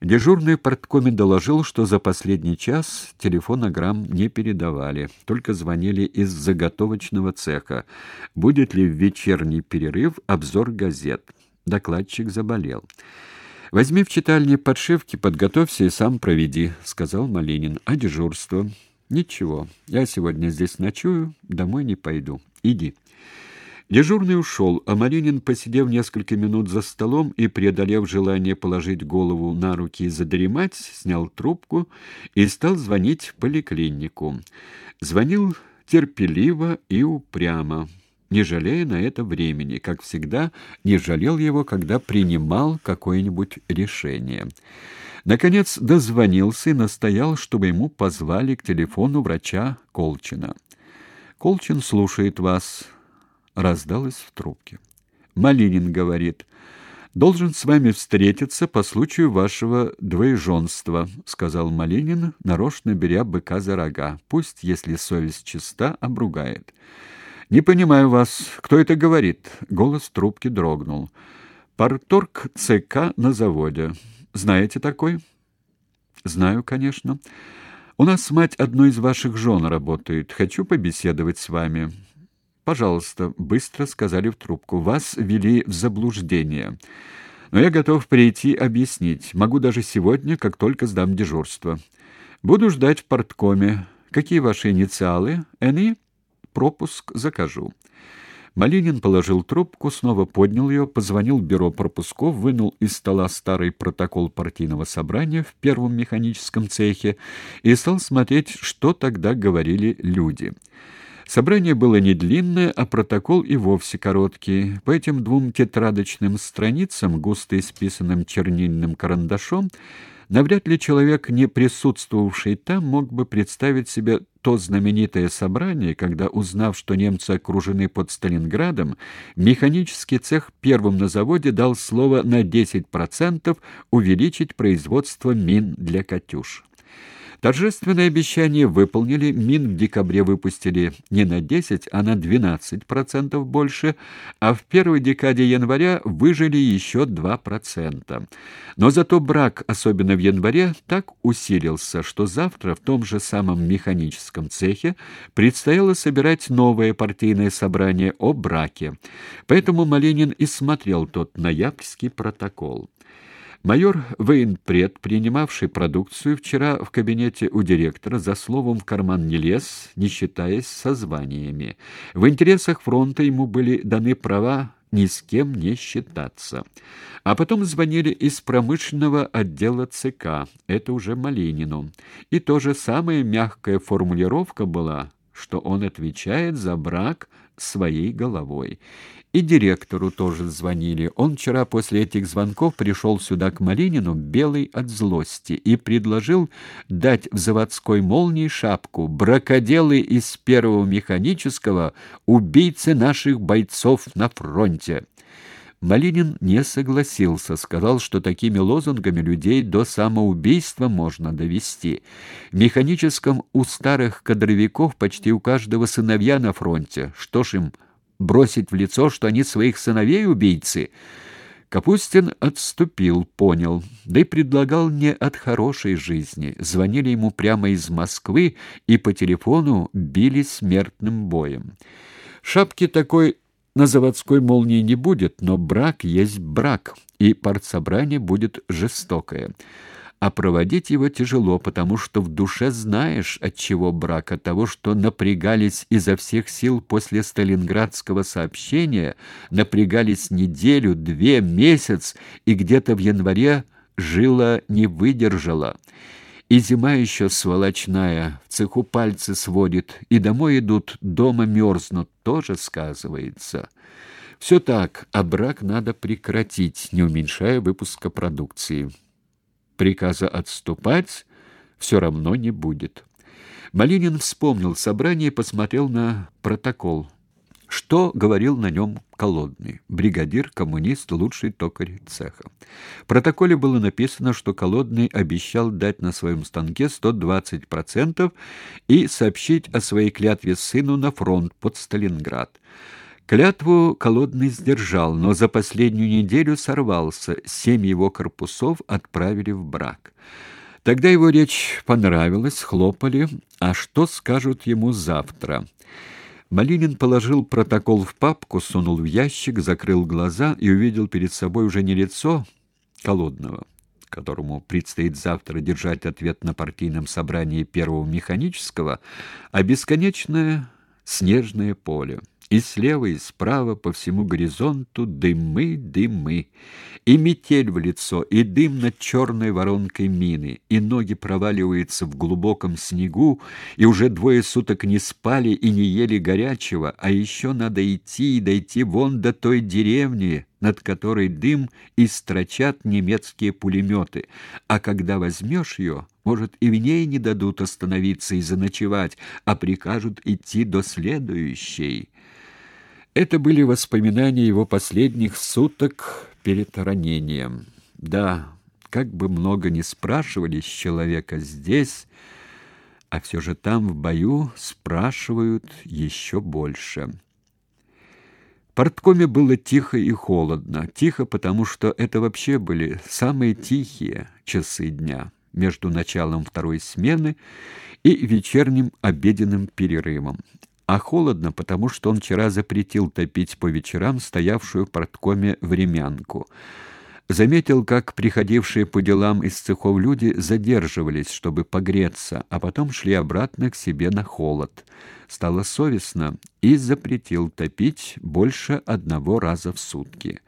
Дежурный порткоме доложил, что за последний час телефонограмм не передавали, только звонили из заготовочного цеха. Будет ли в вечерний перерыв обзор газет? Докладчик заболел. «Возьми в читальне подшивки, подготовься и сам проведи», — сказал Малинин. «А дежурство?» «Ничего, я сегодня здесь ночую, домой не пойду. Иди». Дежурный ушел, а Маринин, посидев несколько минут за столом и преодолев желание положить голову на руки и задремать, снял трубку и стал звонить в поликлинику. Звонил терпеливо и упрямо, не жалея на это времени, как всегда, не жалел его, когда принимал какое-нибудь решение. Наконец дозвонился и настоял, чтобы ему позвали к телефону врача Колчина. «Колчин слушает вас», раздалось в трубке. Малинин говорит: "Должен с вами встретиться по случаю вашего двоеженства", сказал Малинин, нарочно беря быка за рога. Пусть, если совесть чиста, обругает. Не понимаю вас. Кто это говорит? Голос трубки дрогнул. Парторг ЦК на заводе. Знаете такой? Знаю, конечно. У нас мать одной из ваших жен работает. Хочу побеседовать с вами. Пожалуйста, быстро сказали в трубку. Вас ввели в заблуждение. Но я готов прийти объяснить. Могу даже сегодня, как только сдам дежурство. Буду ждать в порткоме. Какие ваши инициалы? НИ? Пропуск закажу. Малинин положил трубку, снова поднял ее, позвонил в бюро пропусков, вынул из стола старый протокол партийного собрания в первом механическом цехе и стал смотреть, что тогда говорили люди. Собрание было не длинное, а протокол и вовсе короткий. По этим двум тетрадочным страницам, густо исписанным чернильным карандашом, навряд ли человек, не присутствовавший там, мог бы представить себе то знаменитое собрание, когда, узнав, что немцы окружены под Сталинградом, механический цех первым на заводе дал слово на 10% увеличить производство мин для «Катюш». Торжественное обещание выполнили, мин в декабре выпустили не на 10, а на 12% больше, а в первой декаде января выжили еще 2%. Но зато брак, особенно в январе, так усилился, что завтра в том же самом механическом цехе предстояло собирать новое партийное собрание о браке. Поэтому Малинин и смотрел тот ноябрьский протокол. Майор военпред, принимавший продукцию, вчера в кабинете у директора за словом в карман не лез, не считаясь со званиями. В интересах фронта ему были даны права ни с кем не считаться. А потом звонили из промышленного отдела ЦК, это уже Малинину. И то же самая мягкая формулировка была, что он отвечает за брак своей головой. И директору тоже звонили. Он вчера после этих звонков пришел сюда к Малинину, белый от злости, и предложил дать в заводской молнии шапку «Бракоделы из первого механического, убийцы наших бойцов на фронте». Малинин не согласился, сказал, что такими лозунгами людей до самоубийства можно довести. В механическом у старых кадровиков почти у каждого сыновья на фронте. Что ж им бросить в лицо, что они своих сыновей убийцы. Капустин отступил, понял, да и предлагал не от хорошей жизни. Звонили ему прямо из Москвы и по телефону били смертным боем. Шапки такой на заводской молнии не будет, но брак есть брак, и партсобрание будет жестокое а проводить его тяжело, потому что в душе знаешь, от чего брак, от того, что напрягались изо всех сил после сталинградского сообщения, напрягались неделю, две, месяц, и где-то в январе жила не выдержала. И зима еще сволочная, в цеху пальцы сводит, и домой идут, дома мерзнут, тоже сказывается. Все так, а брак надо прекратить, не уменьшая выпуска продукции приказа отступать все равно не будет. Малинин вспомнил собрание и посмотрел на протокол. Что говорил на нем Колодный, бригадир, коммунист, лучший токарь цеха. В протоколе было написано, что Колодный обещал дать на своем станке 120% и сообщить о своей клятве сыну на фронт под Сталинград. Клятву Колодный сдержал, но за последнюю неделю сорвался, семь его корпусов отправили в брак. Тогда его речь понравилась, хлопали, а что скажут ему завтра? Малинин положил протокол в папку, сунул в ящик, закрыл глаза и увидел перед собой уже не лицо Колодного, которому предстоит завтра держать ответ на партийном собрании первого механического, а бесконечное снежное поле. И слева, и справа по всему горизонту дымы, дымы. И метель в лицо, и дым над черной воронкой мины, и ноги проваливаются в глубоком снегу, и уже двое суток не спали и не ели горячего, а еще надо идти и дойти вон до той деревни, над которой дым и строчат немецкие пулеметы. А когда возьмешь ее, может, и в ней не дадут остановиться и заночевать, а прикажут идти до следующей. Это были воспоминания его последних суток перед ранением. Да, как бы много ни спрашивали с человека здесь, а все же там в бою спрашивают еще больше. В порткоме было тихо и холодно. Тихо, потому что это вообще были самые тихие часы дня между началом второй смены и вечерним обеденным перерывом а холодно, потому что он вчера запретил топить по вечерам стоявшую в порткоме времянку. Заметил, как приходившие по делам из цехов люди задерживались, чтобы погреться, а потом шли обратно к себе на холод. Стало совестно и запретил топить больше одного раза в сутки.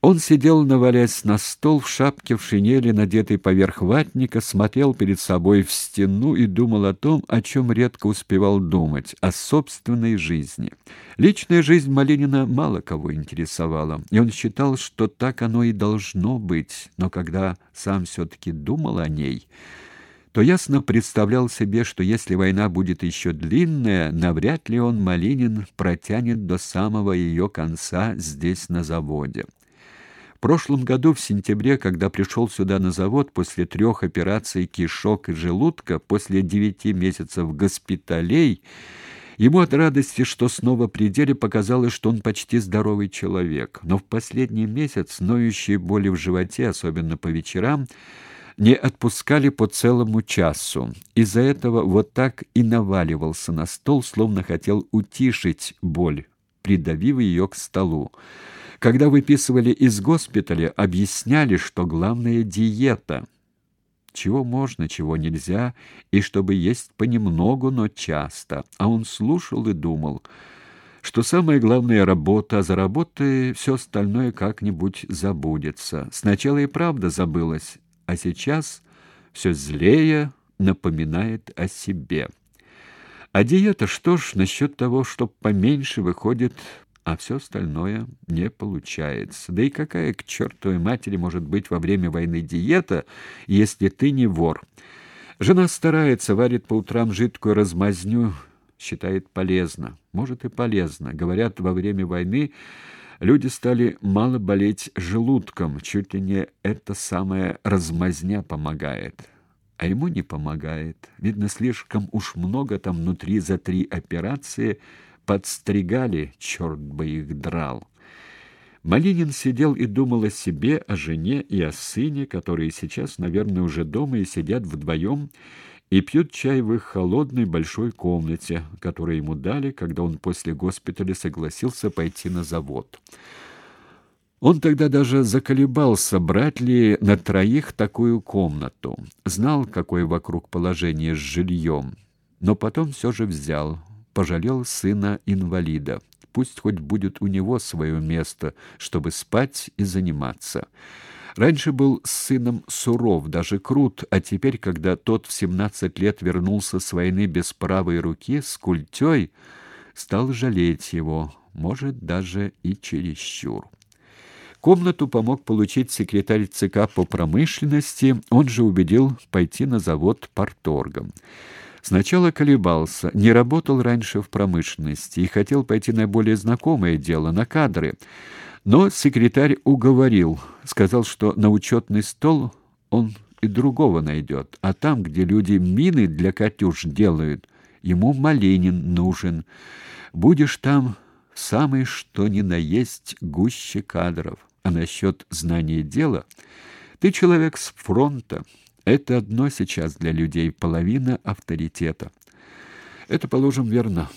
Он сидел, навалясь на стол в шапке в шинели, надетой поверх ватника, смотрел перед собой в стену и думал о том, о чем редко успевал думать, о собственной жизни. Личная жизнь Малинина мало кого интересовала, и он считал, что так оно и должно быть, но когда сам все-таки думал о ней то ясно представлял себе, что если война будет еще длинная, навряд ли он, Малинин, протянет до самого ее конца здесь на заводе. В прошлом году в сентябре, когда пришел сюда на завод после трех операций кишок и желудка, после девяти месяцев госпиталей, ему от радости, что снова при деле, показалось, что он почти здоровый человек. Но в последний месяц ноющие боли в животе, особенно по вечерам, не отпускали по целому часу. Из-за этого вот так и наваливался на стол, словно хотел утишить боль, придавив ее к столу. Когда выписывали из госпиталя, объясняли, что главное диета. Чего можно, чего нельзя, и чтобы есть понемногу, но часто. А он слушал и думал, что самое главное работа, а за работой все остальное как-нибудь забудется. Сначала и правда забылось, а сейчас все злее напоминает о себе. А диета, что ж, насчет того, что поменьше выходит а все остальное не получается. Да и какая к чертовой матери может быть во время войны диета, если ты не вор? Жена старается, варит по утрам жидкую размазню, считает полезно. Может и полезно. Говорят, во время войны люди стали мало болеть желудком, чуть ли не это самая размазня помогает. А ему не помогает. Видно, слишком уж много там внутри за три операции – подстригали, черт бы их драл. Малинин сидел и думал о себе, о жене и о сыне, которые сейчас, наверное, уже дома и сидят вдвоем и пьют чай в их холодной большой комнате, которую ему дали, когда он после госпиталя согласился пойти на завод. Он тогда даже заколебался, брать ли на троих такую комнату. Знал, какое вокруг положение с жильем, но потом все же взял, пожалел сына-инвалида. Пусть хоть будет у него свое место, чтобы спать и заниматься. Раньше был с сыном суров, даже крут, а теперь, когда тот в семнадцать лет вернулся с войны без правой руки, с культей, стал жалеть его, может, даже и чересчур. Комнату помог получить секретарь ЦК по промышленности, он же убедил пойти на завод парторгом. Сначала колебался, не работал раньше в промышленности и хотел пойти на более знакомое дело, на кадры. Но секретарь уговорил, сказал, что на учетный стол он и другого найдет, а там, где люди мины для «Катюш» делают, ему Малинин нужен. Будешь там самый что ни на есть гуще кадров. А насчет знания дела, ты человек с фронта. Это одно сейчас для людей половина авторитета. Это, положим, верно.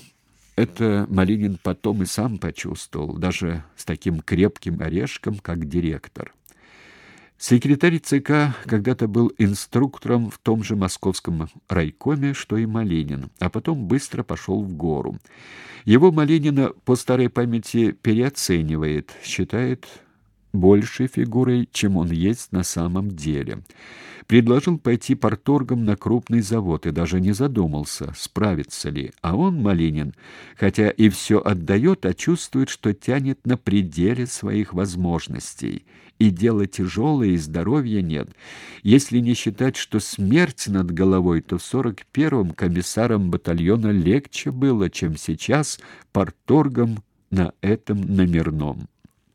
Это Малинин потом и сам почувствовал, даже с таким крепким орешком, как директор. Секретарь ЦК когда-то был инструктором в том же московском райкоме, что и Малинин, а потом быстро пошел в гору. Его Малинина по старой памяти переоценивает, считает большей фигурой, чем он есть на самом деле. Предложил пойти порторгом на крупный завод и даже не задумался, справится ли. А он, Малинин, хотя и все отдает, а чувствует, что тянет на пределе своих возможностей. И дело тяжелое, и здоровья нет. Если не считать, что смерть над головой, то в сорок первом комиссаром батальона легче было, чем сейчас порторгом на этом номерном.